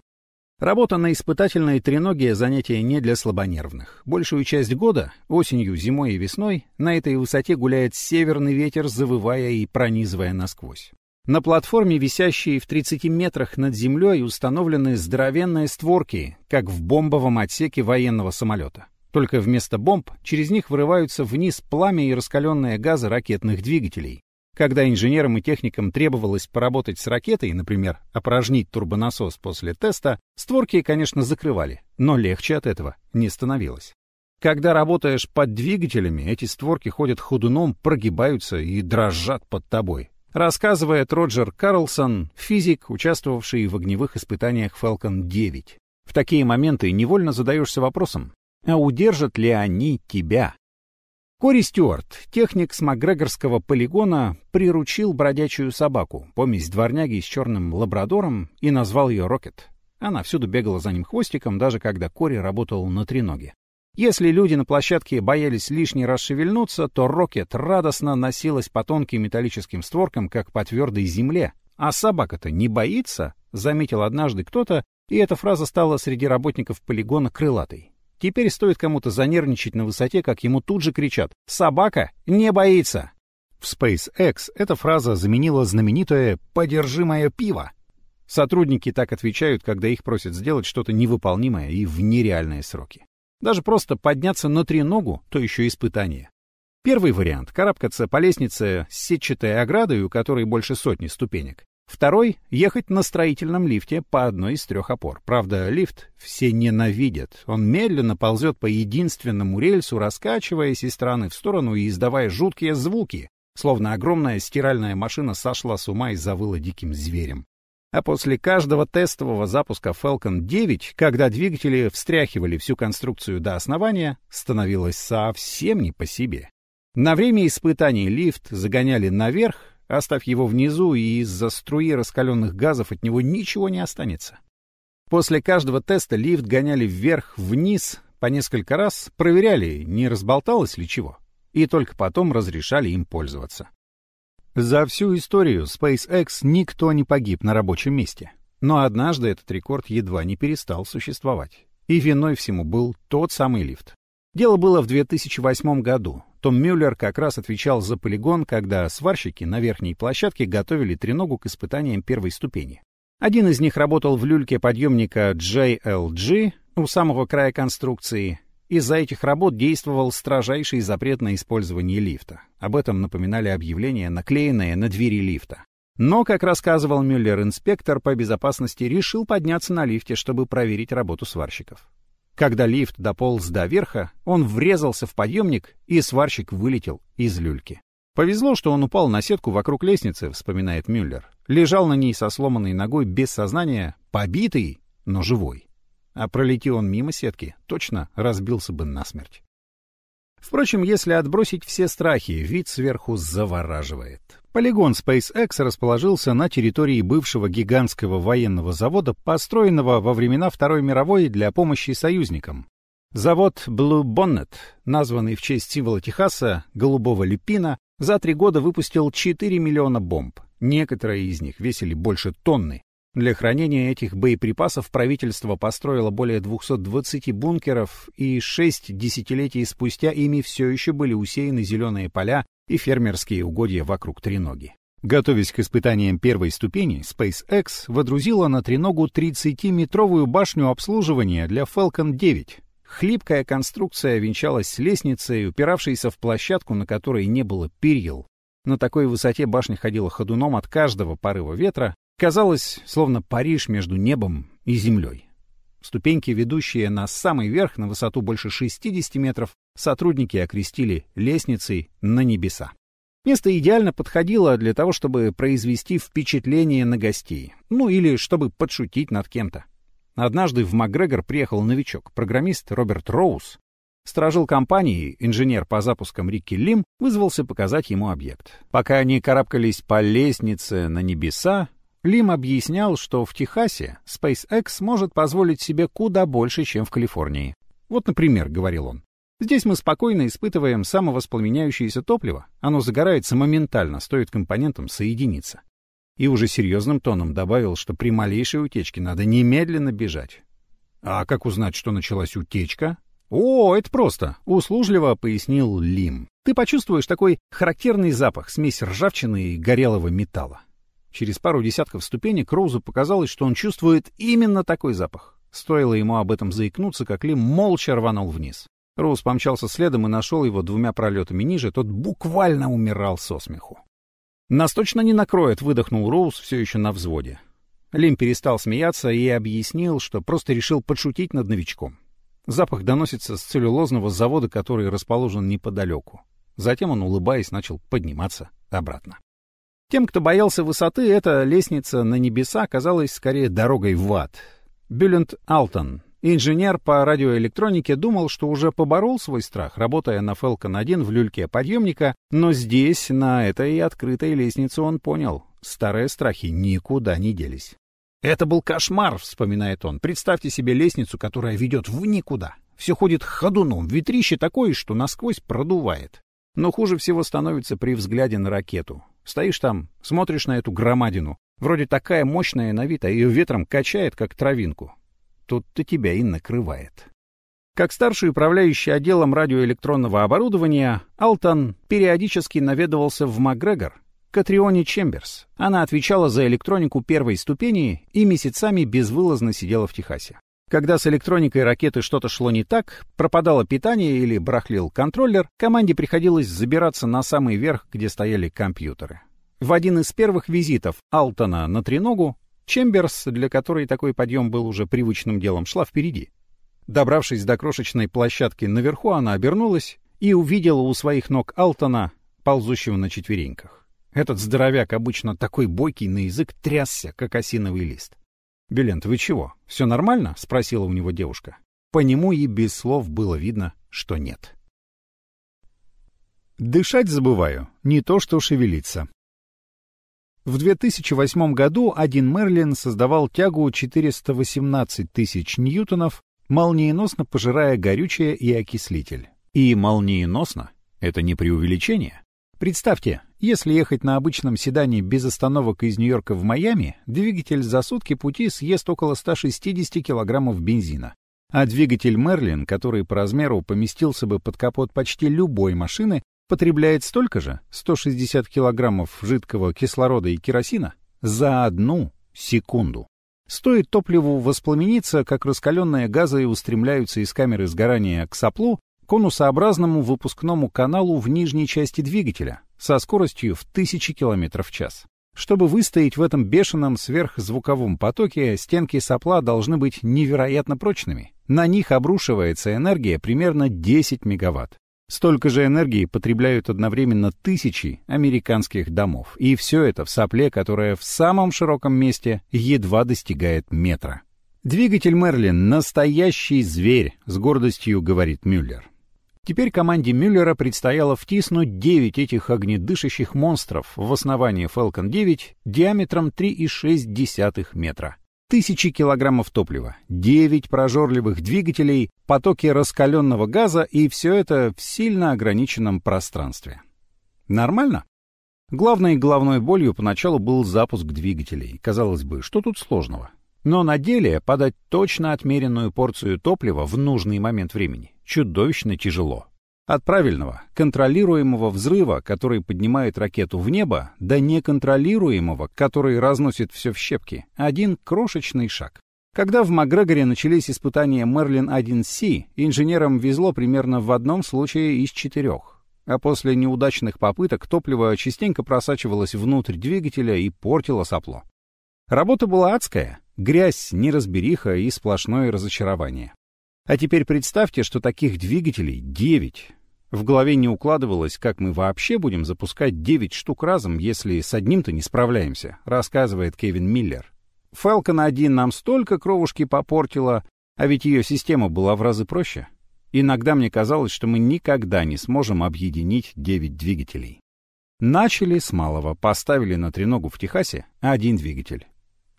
[SPEAKER 1] Работа на испытательной треноге — занятие не для слабонервных. Большую часть года, осенью, зимой и весной, на этой высоте гуляет северный ветер, завывая и пронизывая насквозь. На платформе, висящей в 30 метрах над землей, установлены здоровенные створки, как в бомбовом отсеке военного самолета. Только вместо бомб через них вырываются вниз пламя и раскаленные газы ракетных двигателей. Когда инженерам и техникам требовалось поработать с ракетой, например, опорожнить турбонасос после теста, створки, конечно, закрывали, но легче от этого не становилось. Когда работаешь под двигателями, эти створки ходят ходуном, прогибаются и дрожат под тобой. Рассказывает Роджер Карлсон, физик, участвовавший в огневых испытаниях Falcon 9. В такие моменты невольно задаешься вопросом, а удержат ли они тебя? Кори Стюарт, техник с Макгрегорского полигона, приручил бродячую собаку, помесь дворняги с черным лабрадором, и назвал ее Рокет. Она всюду бегала за ним хвостиком, даже когда Кори работал на треноге. Если люди на площадке боялись лишний раз шевельнуться, то Рокет радостно носилась по тонким металлическим створкам, как по твердой земле. А собака-то не боится, заметил однажды кто-то, и эта фраза стала среди работников полигона крылатой. Теперь стоит кому-то занервничать на высоте, как ему тут же кричат «Собака не боится!». В SpaceX эта фраза заменила знаменитое «подержи мое пиво». Сотрудники так отвечают, когда их просят сделать что-то невыполнимое и в нереальные сроки. Даже просто подняться на треногу — то еще испытание. Первый вариант — карабкаться по лестнице с сетчатой оградой, у которой больше сотни ступенек. Второй — ехать на строительном лифте по одной из трех опор. Правда, лифт все ненавидят. Он медленно ползет по единственному рельсу, раскачиваясь из стороны в сторону и издавая жуткие звуки, словно огромная стиральная машина сошла с ума и завыла диким зверем. А после каждого тестового запуска Falcon 9, когда двигатели встряхивали всю конструкцию до основания, становилось совсем не по себе. На время испытаний лифт загоняли наверх, Оставь его внизу, и из-за струи раскаленных газов от него ничего не останется. После каждого теста лифт гоняли вверх-вниз по несколько раз, проверяли, не разболталось ли чего, и только потом разрешали им пользоваться. За всю историю SpaceX никто не погиб на рабочем месте. Но однажды этот рекорд едва не перестал существовать. И виной всему был тот самый лифт. Дело было в 2008 году. Том Мюллер как раз отвечал за полигон, когда сварщики на верхней площадке готовили треногу к испытаниям первой ступени. Один из них работал в люльке подъемника JLG у самого края конструкции. Из-за этих работ действовал строжайший запрет на использование лифта. Об этом напоминали объявления, наклеенные на двери лифта. Но, как рассказывал Мюллер, инспектор по безопасности решил подняться на лифте, чтобы проверить работу сварщиков. Когда лифт дополз до верха, он врезался в подъемник, и сварщик вылетел из люльки. Повезло, что он упал на сетку вокруг лестницы, вспоминает Мюллер. Лежал на ней со сломанной ногой без сознания, побитый, но живой. А пролети он мимо сетки, точно разбился бы насмерть. Впрочем, если отбросить все страхи, вид сверху завораживает. Полигон SpaceX расположился на территории бывшего гигантского военного завода, построенного во времена Второй мировой для помощи союзникам. Завод Blue Bonnet, названный в честь символа Техаса, голубого люпина, за три года выпустил 4 миллиона бомб. Некоторые из них весили больше тонны. Для хранения этих боеприпасов правительство построило более 220 бункеров, и шесть десятилетий спустя ими все еще были усеяны зеленые поля и фермерские угодья вокруг треноги. Готовясь к испытаниям первой ступени, SpaceX водрузила на треногу 30-метровую башню обслуживания для Falcon 9. Хлипкая конструкция венчалась лестницей, упиравшейся в площадку, на которой не было перил. На такой высоте башня ходила ходуном от каждого порыва ветра, казалось, словно Париж между небом и землей. Ступеньки, ведущие на самый верх, на высоту больше 60 метров, сотрудники окрестили лестницей на небеса. Место идеально подходило для того, чтобы произвести впечатление на гостей, ну или чтобы подшутить над кем-то. Однажды в Макгрегор приехал новичок, программист Роберт Роуз. Стражил компании, инженер по запускам Рикки Лим, вызвался показать ему объект. Пока они карабкались по лестнице на небеса, Лим объяснял, что в Техасе SpaceX может позволить себе куда больше, чем в Калифорнии. Вот, например, говорил он, здесь мы спокойно испытываем самовоспламеняющееся топливо, оно загорается моментально, стоит компонентам соединиться. И уже серьезным тоном добавил, что при малейшей утечке надо немедленно бежать. А как узнать, что началась утечка? О, это просто, услужливо пояснил Лим. Ты почувствуешь такой характерный запах, смесь ржавчины и горелого металла. Через пару десятков ступенек Роузу показалось, что он чувствует именно такой запах. Стоило ему об этом заикнуться, как Лим молча рванул вниз. Роуз помчался следом и нашел его двумя пролетами ниже, тот буквально умирал со смеху. «Нас точно не накроет», — выдохнул Роуз все еще на взводе. Лим перестал смеяться и объяснил, что просто решил подшутить над новичком. Запах доносится с целлюлозного завода, который расположен неподалеку. Затем он, улыбаясь, начал подниматься обратно. Тем, кто боялся высоты, эта лестница на небеса казалась скорее дорогой в ад. Бюлент Алтон, инженер по радиоэлектронике, думал, что уже поборол свой страх, работая на Falcon-1 в люльке подъемника, но здесь, на этой открытой лестнице, он понял, старые страхи никуда не делись. «Это был кошмар», — вспоминает он. «Представьте себе лестницу, которая ведет в никуда. Все ходит ходуном, ветрище такое, что насквозь продувает. Но хуже всего становится при взгляде на ракету. Стоишь там, смотришь на эту громадину. Вроде такая мощная на вид, а ее ветром качает, как травинку. Тут-то тебя и накрывает. Как старший управляющий отделом радиоэлектронного оборудования, Алтон периодически наведывался в Макгрегор, Катрионе Чемберс. Она отвечала за электронику первой ступени и месяцами безвылазно сидела в Техасе. Когда с электроникой ракеты что-то шло не так, пропадало питание или брахлил контроллер, команде приходилось забираться на самый верх, где стояли компьютеры. В один из первых визитов Алтона на треногу Чемберс, для которой такой подъем был уже привычным делом, шла впереди. Добравшись до крошечной площадки наверху, она обернулась и увидела у своих ног Алтона, ползущего на четвереньках. Этот здоровяк, обычно такой бойкий на язык, трясся, как осиновый лист. «Белент, вы чего? Все нормально?» — спросила у него девушка. По нему и без слов было видно, что нет. Дышать забываю, не то что шевелиться. В 2008 году один Мерлин создавал тягу 418 тысяч ньютонов, молниеносно пожирая горючее и окислитель. И молниеносно — это не преувеличение. Представьте, если ехать на обычном седане без остановок из Нью-Йорка в Майами, двигатель за сутки пути съест около 160 килограммов бензина. А двигатель Мерлин, который по размеру поместился бы под капот почти любой машины, потребляет столько же, 160 килограммов жидкого кислорода и керосина, за одну секунду. Стоит топливу воспламениться, как раскаленные газы устремляются из камеры сгорания к соплу, конусообразному выпускному каналу в нижней части двигателя со скоростью в тысячи километров в час. Чтобы выстоять в этом бешеном сверхзвуковом потоке, стенки сопла должны быть невероятно прочными, На них обрушивается энергия примерно 10 мегаватт. Столько же энергии потребляют одновременно тысячи американских домов. И все это в сопле, которая в самом широком месте едва достигает метра. Двигатель Мерлин — настоящий зверь, с гордостью говорит Мюллер. Теперь команде Мюллера предстояло втиснуть 9 этих огнедышащих монстров в основание Falcon 9 диаметром 3,6 метра тысячи килограммов топлива, 9 прожорливых двигателей, потоки раскаленного газа и все это в сильно ограниченном пространстве. Нормально? Главной головной болью поначалу был запуск двигателей. Казалось бы, что тут сложного? Но на деле подать точно отмеренную порцию топлива в нужный момент времени чудовищно тяжело. От правильного, контролируемого взрыва, который поднимает ракету в небо, до неконтролируемого, который разносит все в щепки, один крошечный шаг. Когда в Макгрегоре начались испытания Мерлин-1С, инженерам везло примерно в одном случае из четырех. А после неудачных попыток топливо частенько просачивалось внутрь двигателя и портило сопло. Работа была адская. Грязь, неразбериха и сплошное разочарование. А теперь представьте, что таких двигателей девять. В голове не укладывалось, как мы вообще будем запускать 9 штук разом, если с одним-то не справляемся, рассказывает Кевин Миллер. Falcon 1 нам столько кровушки попортила, а ведь ее система была в разы проще. Иногда мне казалось, что мы никогда не сможем объединить 9 двигателей. Начали с малого, поставили на треногу в Техасе один двигатель.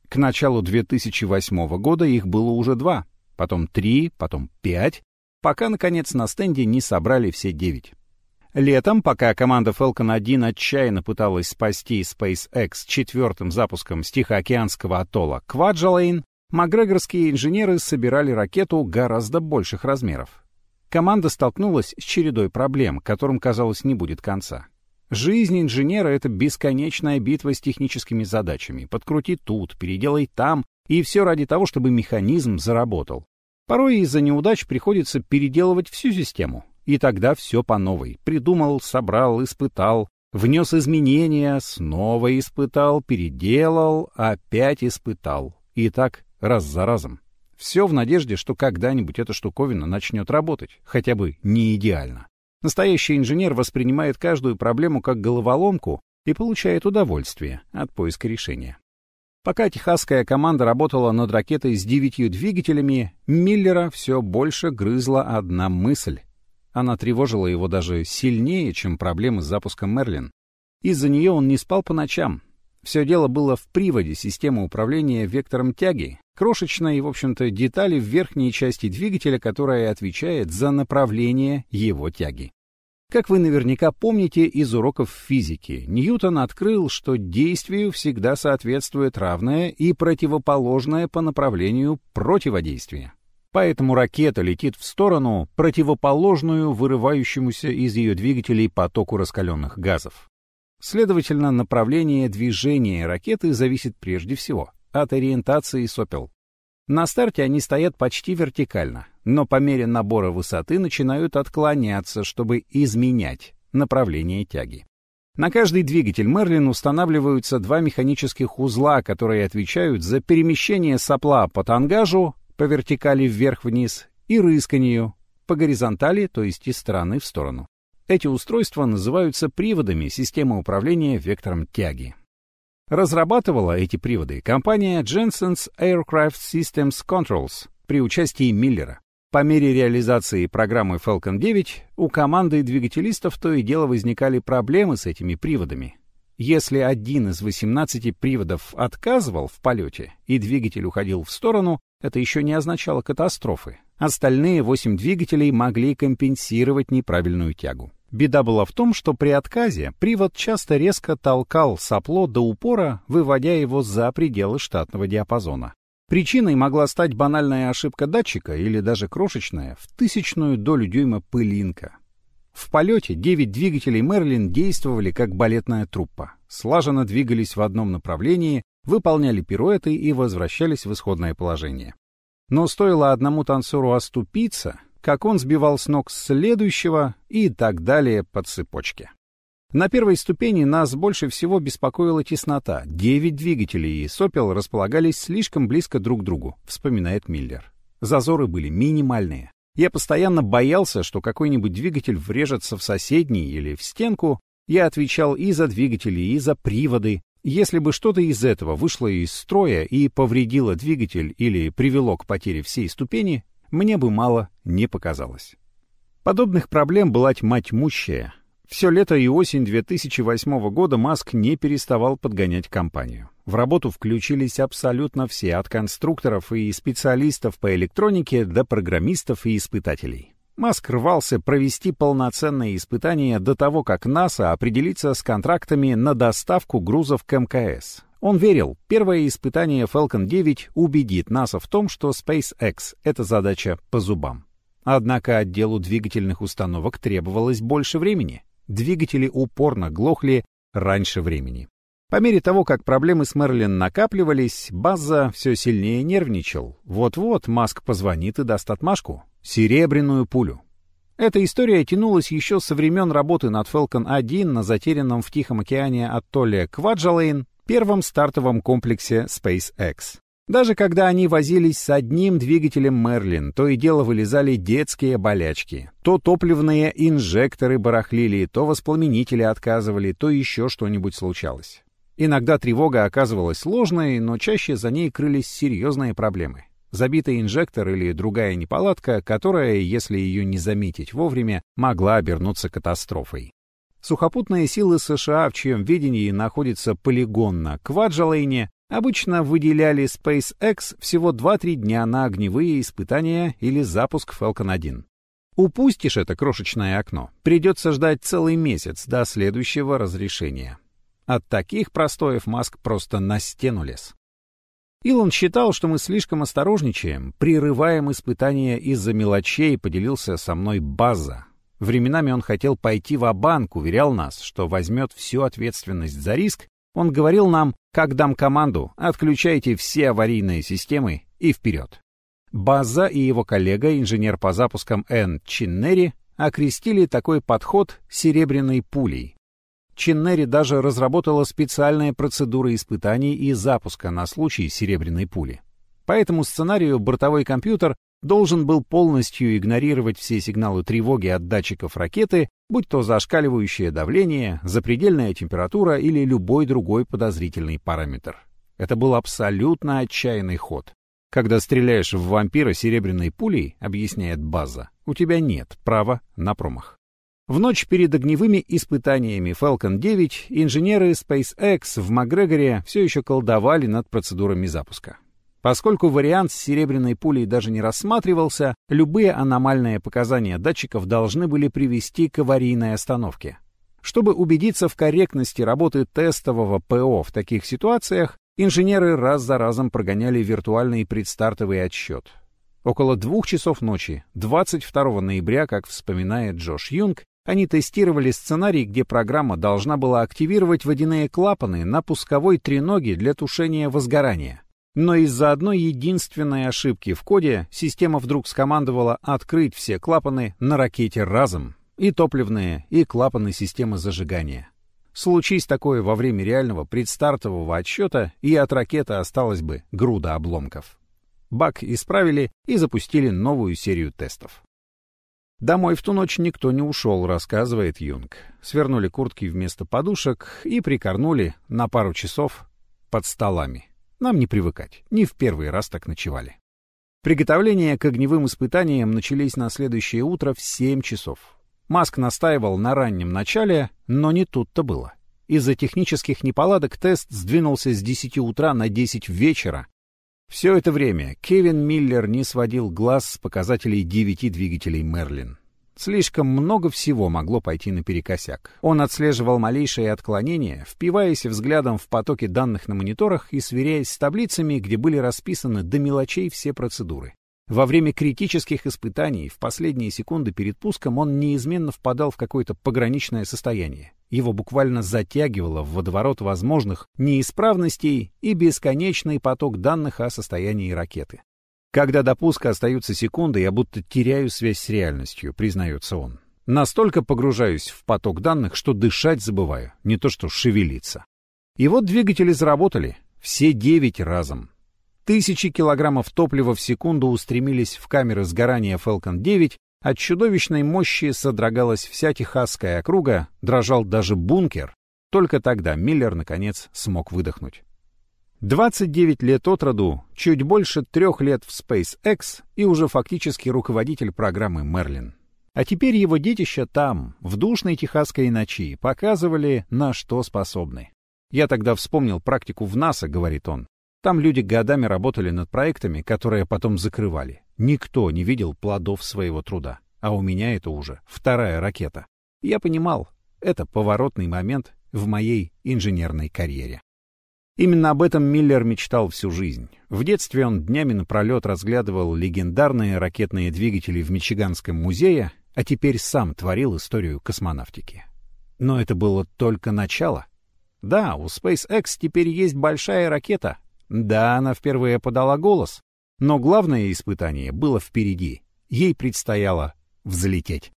[SPEAKER 1] К началу 2008 года их было уже два, потом три, потом пять, пока, наконец, на стенде не собрали все девять. Летом, пока команда Falcon 1 отчаянно пыталась спасти SpaceX четвертым запуском с Тихоокеанского атолла Кваджалейн, макгрегорские инженеры собирали ракету гораздо больших размеров. Команда столкнулась с чередой проблем, которым, казалось, не будет конца. Жизнь инженера — это бесконечная битва с техническими задачами. Подкрути тут, переделай там, и все ради того, чтобы механизм заработал. Порой из-за неудач приходится переделывать всю систему. И тогда все по новой. Придумал, собрал, испытал, внес изменения, снова испытал, переделал, опять испытал. И так раз за разом. Все в надежде, что когда-нибудь эта штуковина начнет работать, хотя бы не идеально. Настоящий инженер воспринимает каждую проблему как головоломку и получает удовольствие от поиска решения. Пока техасская команда работала над ракетой с девятью двигателями, Миллера все больше грызла одна мысль. Она тревожила его даже сильнее, чем проблемы с запуском Мерлин. Из-за нее он не спал по ночам. Все дело было в приводе системы управления вектором тяги, крошечной, в общем-то, детали в верхней части двигателя, которая отвечает за направление его тяги. Как вы наверняка помните из уроков физики, Ньютон открыл, что действию всегда соответствует равное и противоположное по направлению противодействие. Поэтому ракета летит в сторону, противоположную вырывающемуся из ее двигателей потоку раскаленных газов. Следовательно, направление движения ракеты зависит прежде всего от ориентации сопел. На старте они стоят почти вертикально, но по мере набора высоты начинают отклоняться, чтобы изменять направление тяги. На каждый двигатель Мерлин устанавливаются два механических узла, которые отвечают за перемещение сопла по тангажу, по вертикали вверх-вниз, и рысканию, по горизонтали, то есть из стороны в сторону. Эти устройства называются приводами системы управления вектором тяги. Разрабатывала эти приводы компания Jensen's Aircraft Systems Controls при участии Миллера. По мере реализации программы Falcon 9 у команды двигателистов то и дело возникали проблемы с этими приводами. Если один из 18 приводов отказывал в полете и двигатель уходил в сторону, это еще не означало катастрофы. Остальные 8 двигателей могли компенсировать неправильную тягу. Беда была в том, что при отказе привод часто резко толкал сопло до упора, выводя его за пределы штатного диапазона. Причиной могла стать банальная ошибка датчика или даже крошечная, в тысячную долю дюйма пылинка. В полете девять двигателей Мерлин действовали как балетная труппа. Слаженно двигались в одном направлении, выполняли пируэты и возвращались в исходное положение. Но стоило одному танцору оступиться, как он сбивал с ног следующего и так далее по цепочке. На первой ступени нас больше всего беспокоила теснота. Девять двигателей и сопел располагались слишком близко друг к другу, вспоминает Миллер. Зазоры были минимальные. Я постоянно боялся, что какой-нибудь двигатель врежется в соседний или в стенку. Я отвечал и за двигатели, и за приводы. Если бы что-то из этого вышло из строя и повредило двигатель или привело к потере всей ступени, мне бы мало не показалось. Подобных проблем была тьма тьмущая. Все лето и осень 2008 года Маск не переставал подгонять компанию. В работу включились абсолютно все, от конструкторов и специалистов по электронике до программистов и испытателей. Маск рвался провести полноценные испытания до того, как НАСА определится с контрактами на доставку грузов к МКС. Он верил, первое испытание Falcon 9 убедит НАСА в том, что SpaceX — это задача по зубам. Однако отделу двигательных установок требовалось больше времени. Двигатели упорно глохли раньше времени. По мере того, как проблемы с Мерлин накапливались, База все сильнее нервничал. Вот-вот Маск позвонит и даст отмашку. Серебряную пулю. Эта история тянулась еще со времен работы над Falcon 1 на затерянном в Тихом океане атолле Кваджалейн, первом стартовом комплексе SpaceX. Даже когда они возились с одним двигателем Мерлин, то и дело вылезали детские болячки. То топливные инжекторы барахлили, то воспламенители отказывали, то еще что-нибудь случалось. Иногда тревога оказывалась сложной, но чаще за ней крылись серьезные проблемы. Забитый инжектор или другая неполадка, которая, если ее не заметить вовремя, могла обернуться катастрофой. Сухопутные силы США, в чьем видении находится полигон на Кваджалейне, обычно выделяли SpaceX всего 2-3 дня на огневые испытания или запуск Falcon 1. Упустишь это крошечное окно, придется ждать целый месяц до следующего разрешения. От таких простоев Маск просто на стену лез. Илон считал, что мы слишком осторожничаем, прерываем испытания из-за мелочей, поделился со мной База. Временами он хотел пойти в банк уверял нас, что возьмет всю ответственность за риск. Он говорил нам, как дам команду, отключайте все аварийные системы и вперед. База и его коллега, инженер по запускам Н. Чиннери, окрестили такой подход «серебряной пулей», Чиннери даже разработала специальные процедуры испытаний и запуска на случай серебряной пули. По этому сценарию бортовой компьютер должен был полностью игнорировать все сигналы тревоги от датчиков ракеты, будь то зашкаливающее давление, запредельная температура или любой другой подозрительный параметр. Это был абсолютно отчаянный ход. Когда стреляешь в вампира серебряной пулей, объясняет база, у тебя нет права на промах. В ночь перед огневыми испытаниями Falcon 9 инженеры SpaceX в Макгрегоре все еще колдовали над процедурами запуска. Поскольку вариант с серебряной пулей даже не рассматривался, любые аномальные показания датчиков должны были привести к аварийной остановке. Чтобы убедиться в корректности работы тестового ПО в таких ситуациях, инженеры раз за разом прогоняли виртуальный предстартовый отсчет. Около двух часов ночи, 22 ноября, как вспоминает Джош Юнг, они тестировали сценарий, где программа должна была активировать водяные клапаны на пусковой треноге для тушения возгорания. Но из-за одной единственной ошибки в коде система вдруг скомандовала открыть все клапаны на ракете разом, и топливные, и клапаны системы зажигания. Случись такое во время реального предстартового отсчета, и от ракеты осталась бы груда обломков. Баг исправили и запустили новую серию тестов. Домой в ту ночь никто не ушел, рассказывает Юнг. Свернули куртки вместо подушек и прикорнули на пару часов под столами. Нам не привыкать, не в первый раз так ночевали. Приготовления к огневым испытаниям начались на следующее утро в 7 часов. Маск настаивал на раннем начале, но не тут-то было. Из-за технических неполадок тест сдвинулся с 10 утра на 10 вечера, все это время Кевин Миллер не сводил глаз с показателей девяти двигателей Мерлин. Слишком много всего могло пойти наперекосяк. Он отслеживал малейшие отклонения, впиваясь взглядом в потоки данных на мониторах и сверяясь с таблицами, где были расписаны до мелочей все процедуры. Во время критических испытаний, в последние секунды перед пуском, он неизменно впадал в какое-то пограничное состояние. Его буквально затягивало в водоворот возможных неисправностей и бесконечный поток данных о состоянии ракеты. Когда до пуска остаются секунды, я будто теряю связь с реальностью, признается он. Настолько погружаюсь в поток данных, что дышать забываю, не то что шевелиться. И вот двигатели заработали, все девять разом. Тысячи килограммов топлива в секунду устремились в камеры сгорания Falcon 9, от чудовищной мощи содрогалась вся Техасская округа, дрожал даже бункер. Только тогда Миллер, наконец, смог выдохнуть. 29 лет от роду, чуть больше трех лет в SpaceX и уже фактически руководитель программы Мерлин. А теперь его детища там, в душной техасской ночи, показывали, на что способны. «Я тогда вспомнил практику в НАСА», — говорит он. «Там люди годами работали над проектами, которые потом закрывали. Никто не видел плодов своего труда. А у меня это уже вторая ракета. Я понимал, это поворотный момент в моей инженерной карьере». Именно об этом Миллер мечтал всю жизнь. В детстве он днями напролет разглядывал легендарные ракетные двигатели в Мичиганском музее а теперь сам творил историю космонавтики. Но это было только начало. Да, у SpaceX теперь есть большая ракета. Да, она впервые подала голос. Но главное испытание было впереди. Ей предстояло взлететь.